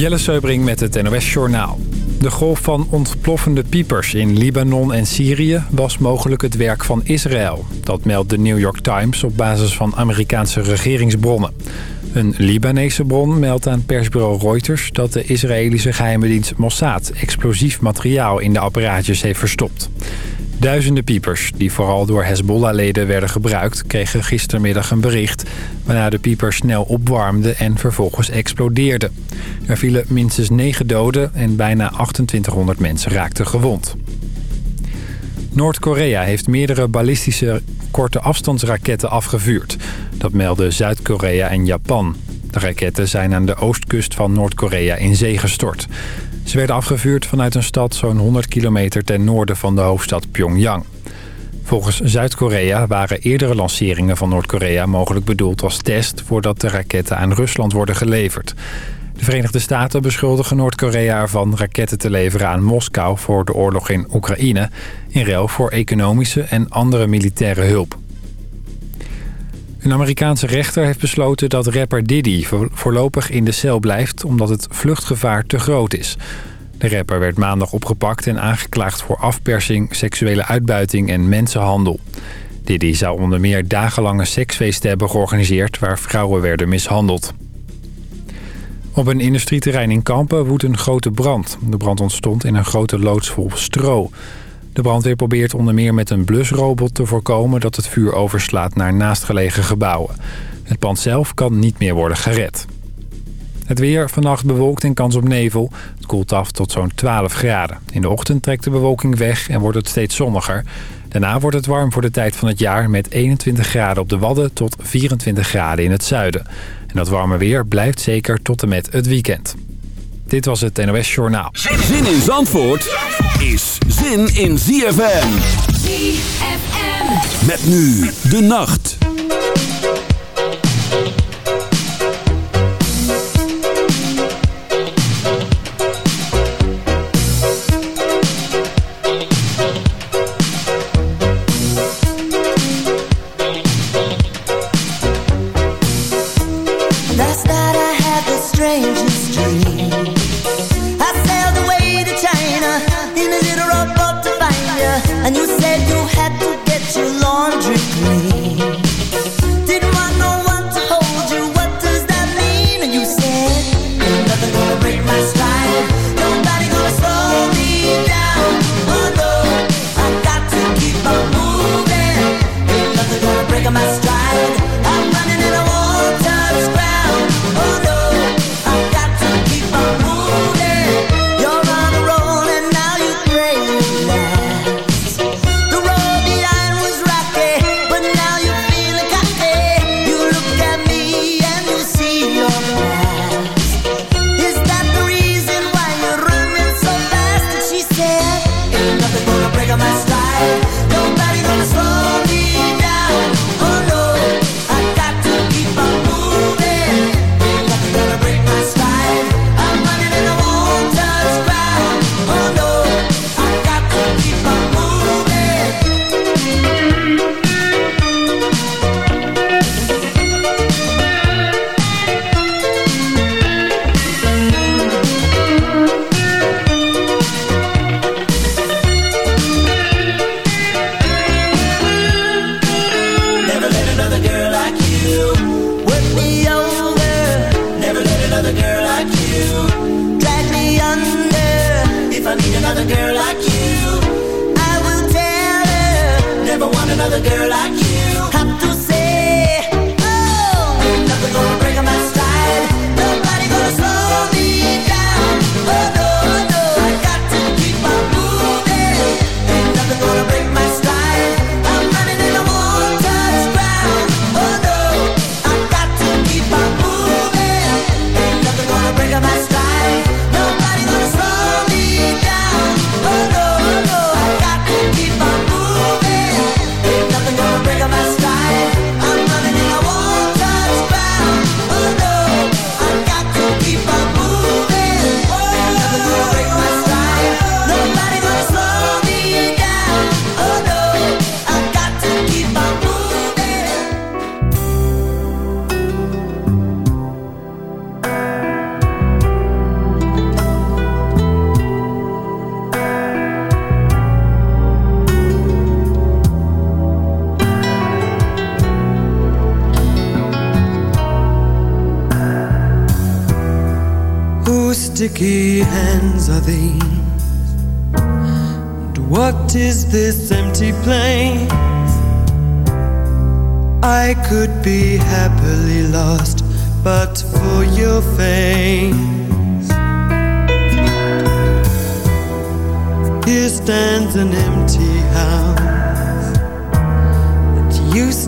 Jelle Seubring met het NOS Journaal. De golf van ontploffende piepers in Libanon en Syrië was mogelijk het werk van Israël. Dat meldt de New York Times op basis van Amerikaanse regeringsbronnen. Een Libanese bron meldt aan persbureau Reuters dat de Israëlische geheime dienst Mossad explosief materiaal in de apparaatjes heeft verstopt. Duizenden piepers, die vooral door Hezbollah-leden werden gebruikt... kregen gistermiddag een bericht... waarna de piepers snel opwarmden en vervolgens explodeerden. Er vielen minstens 9 doden en bijna 2800 mensen raakten gewond. Noord-Korea heeft meerdere ballistische korte afstandsraketten afgevuurd. Dat melden Zuid-Korea en Japan. De raketten zijn aan de oostkust van Noord-Korea in zee gestort. Ze werden afgevuurd vanuit een stad zo'n 100 kilometer ten noorden van de hoofdstad Pyongyang. Volgens Zuid-Korea waren eerdere lanceringen van Noord-Korea mogelijk bedoeld als test... voordat de raketten aan Rusland worden geleverd. De Verenigde Staten beschuldigen Noord-Korea ervan raketten te leveren aan Moskou... voor de oorlog in Oekraïne, in ruil voor economische en andere militaire hulp. Een Amerikaanse rechter heeft besloten dat rapper Diddy voorlopig in de cel blijft... omdat het vluchtgevaar te groot is. De rapper werd maandag opgepakt en aangeklaagd voor afpersing, seksuele uitbuiting en mensenhandel. Diddy zou onder meer dagenlange seksfeesten hebben georganiseerd waar vrouwen werden mishandeld. Op een industrieterrein in Kampen woedt een grote brand. De brand ontstond in een grote loods vol stro. De brandweer probeert onder meer met een blusrobot te voorkomen... dat het vuur overslaat naar naastgelegen gebouwen. Het pand zelf kan niet meer worden gered. Het weer vannacht bewolkt en kans op nevel. Het koelt af tot zo'n 12 graden. In de ochtend trekt de bewolking weg en wordt het steeds zonniger. Daarna wordt het warm voor de tijd van het jaar... met 21 graden op de Wadden tot 24 graden in het zuiden. En dat warme weer blijft zeker tot en met het weekend. Dit was het NOS Journaal. Zin in Zandvoort is zin in ZFM. ZFM. Met nu de nacht.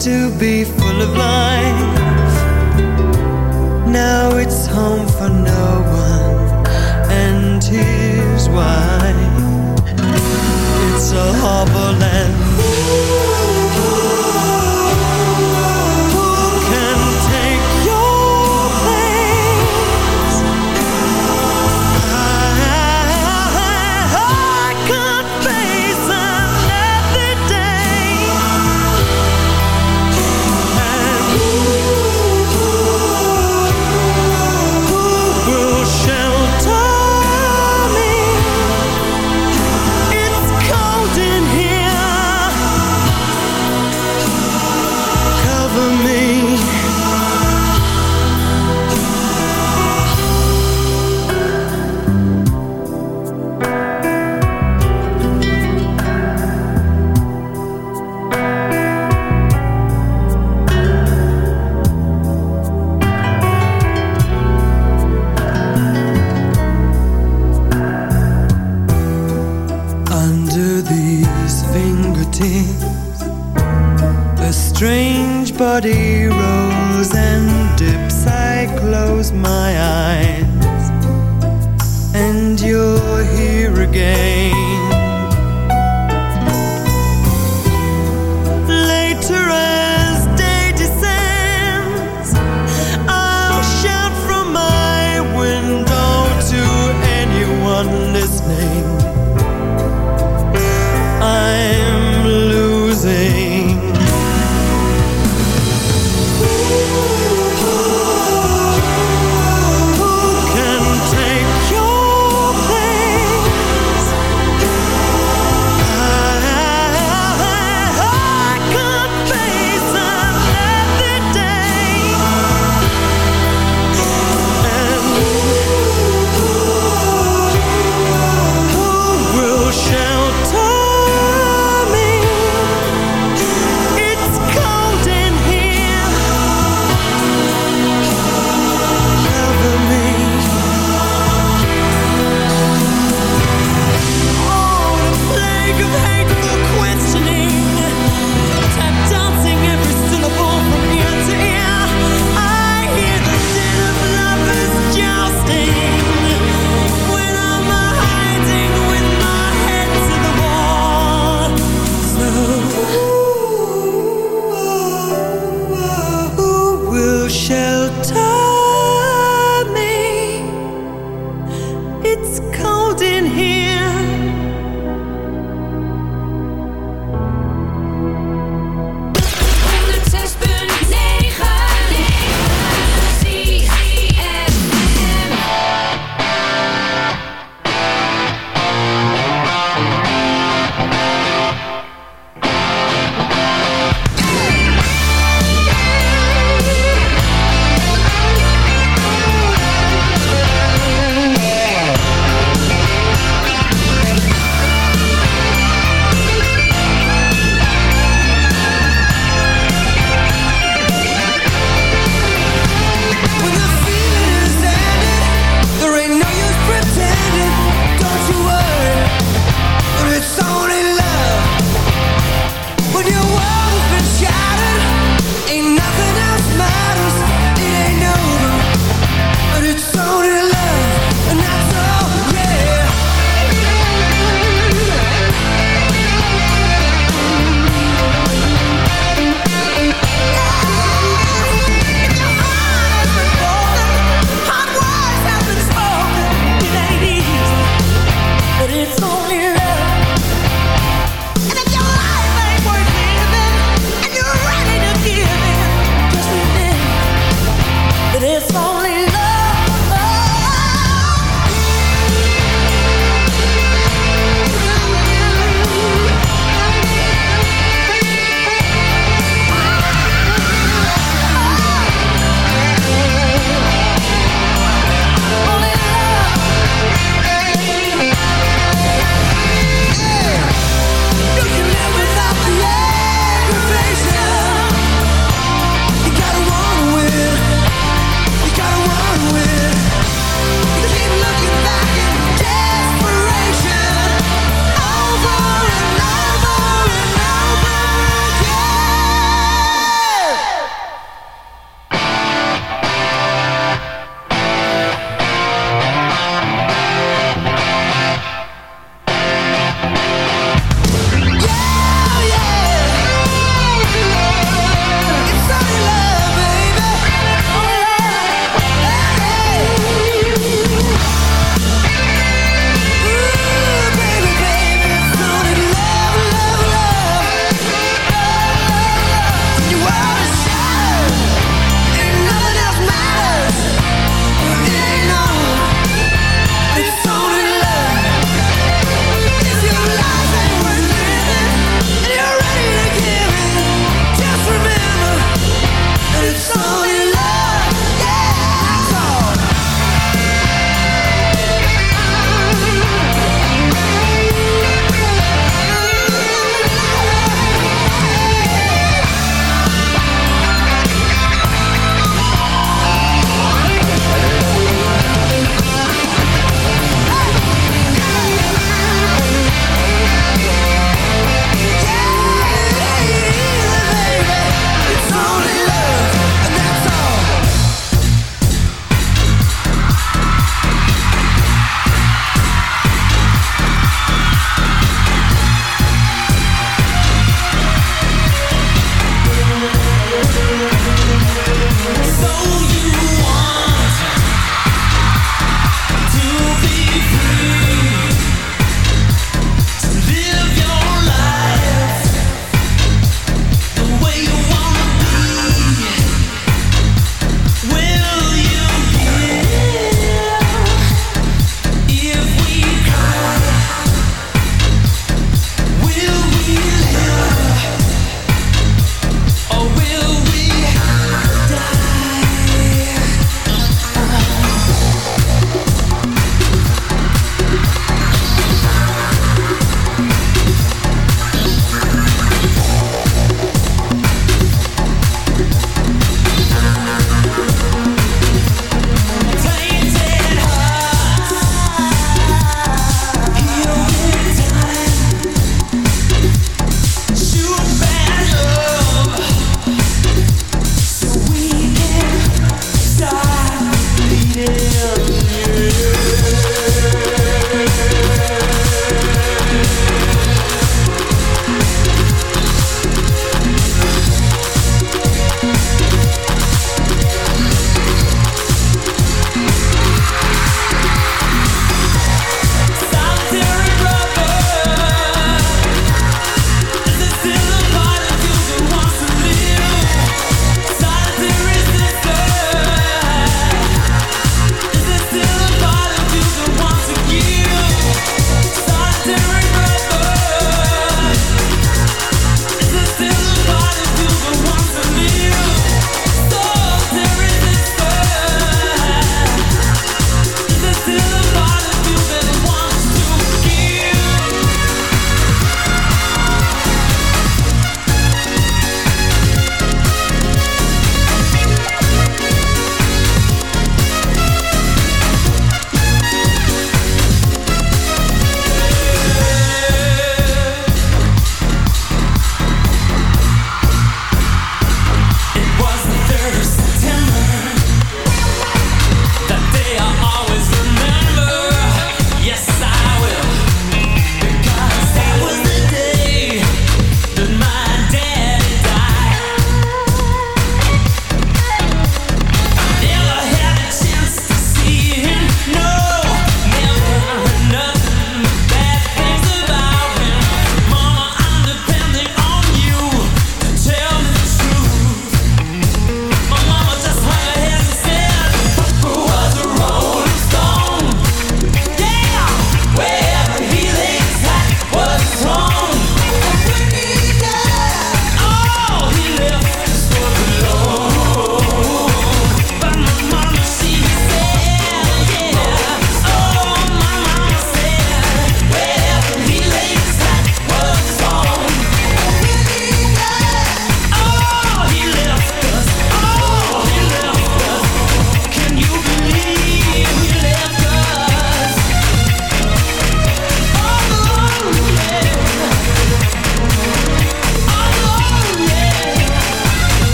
to be full of life. Now it's home for no one, and here's why. It's a harbor land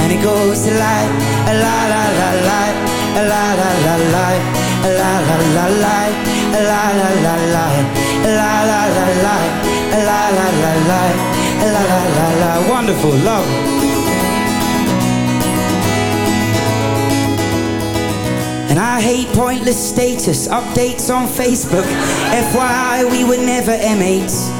and it goes to light, la la la light, la la la light, la la la light, la la la light, la la la light, la la la light, la la la la wonderful love. And I hate pointless status updates on Facebook. FYI, we were never M8s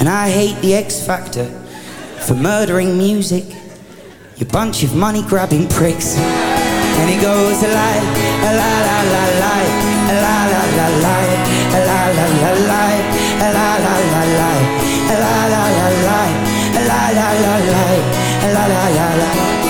And I hate the X Factor for murdering music. You bunch of money grabbing pricks. And it goes a lie, a la la la lie, a la la la lie, a la la la lie, a la la la lie, a la la la lie, a la la la lie, a la la la lie.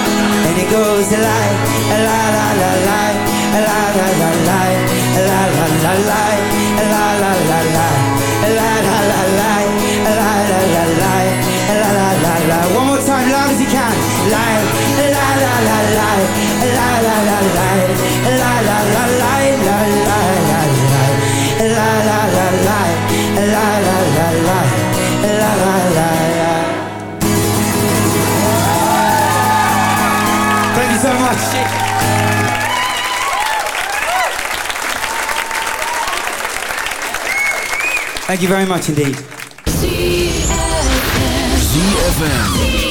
and it goes a la, a la la la la, a la la la la, a la la la la, a la la la la, a la la la la, a la la la la, a la la la la. One more time, la. Thank you very much indeed. ZFM.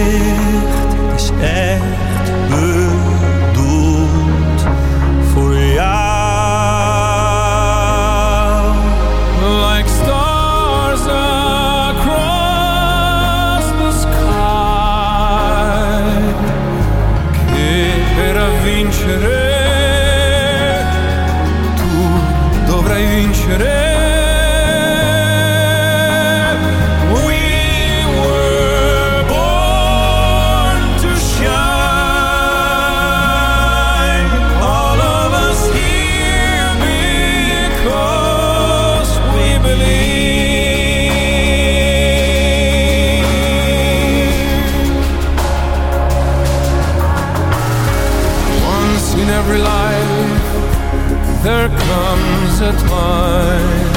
time.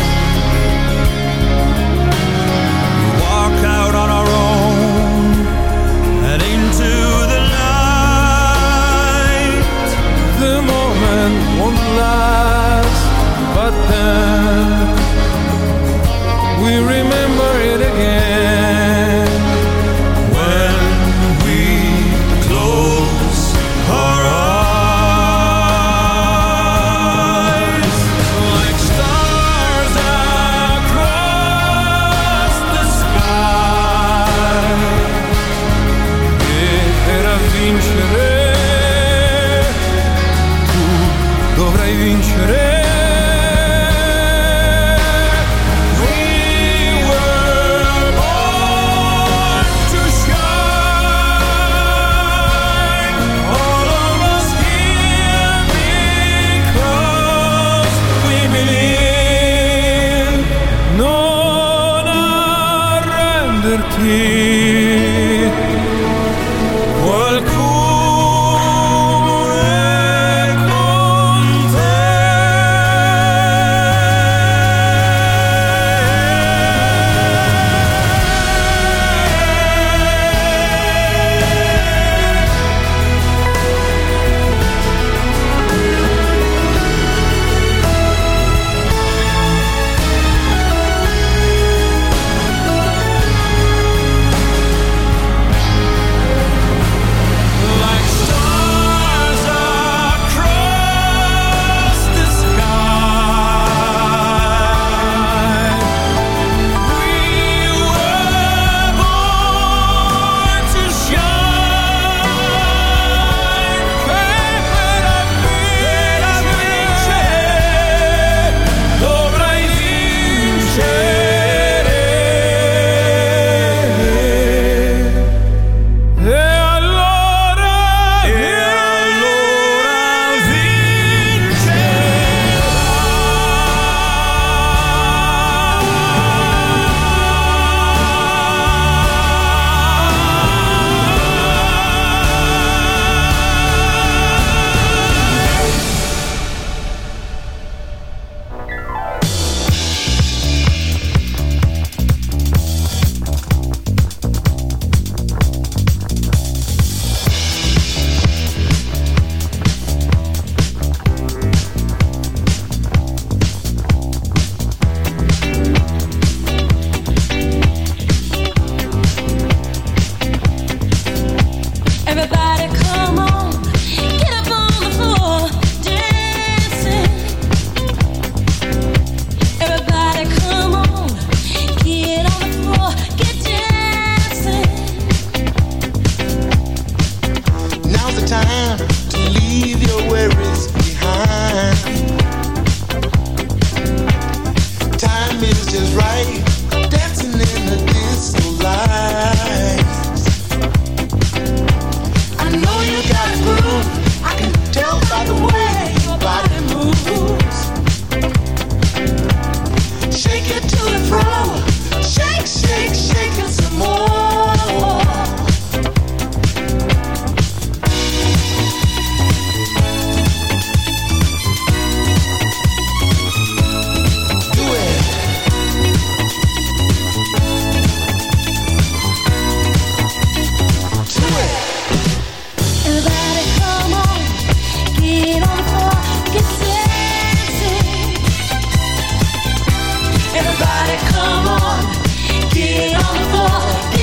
Everybody come on, get on the floor.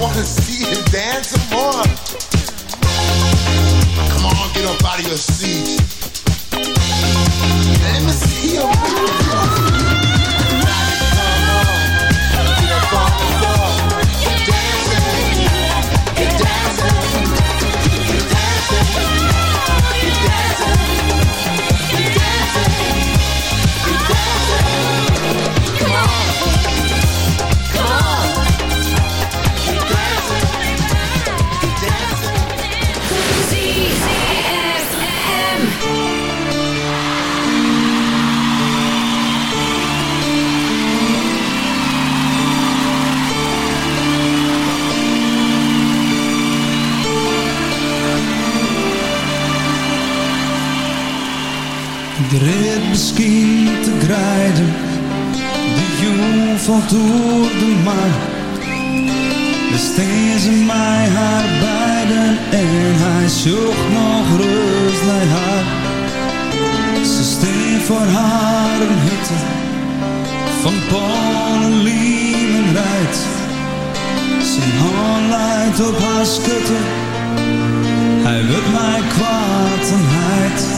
wanna see him dance some more. Come on, get up out of your seat. Let me see you. misschien te grijden. De jongen valt door de maan. Besteed ze mij haar beiden en hij zocht nog rust haar. Ze steen voor haar een hitte van Polen, Liemen rijdt. Zijn hand leidt op haar schutte, hij wil mij kwaad en heid.